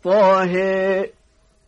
For forehead.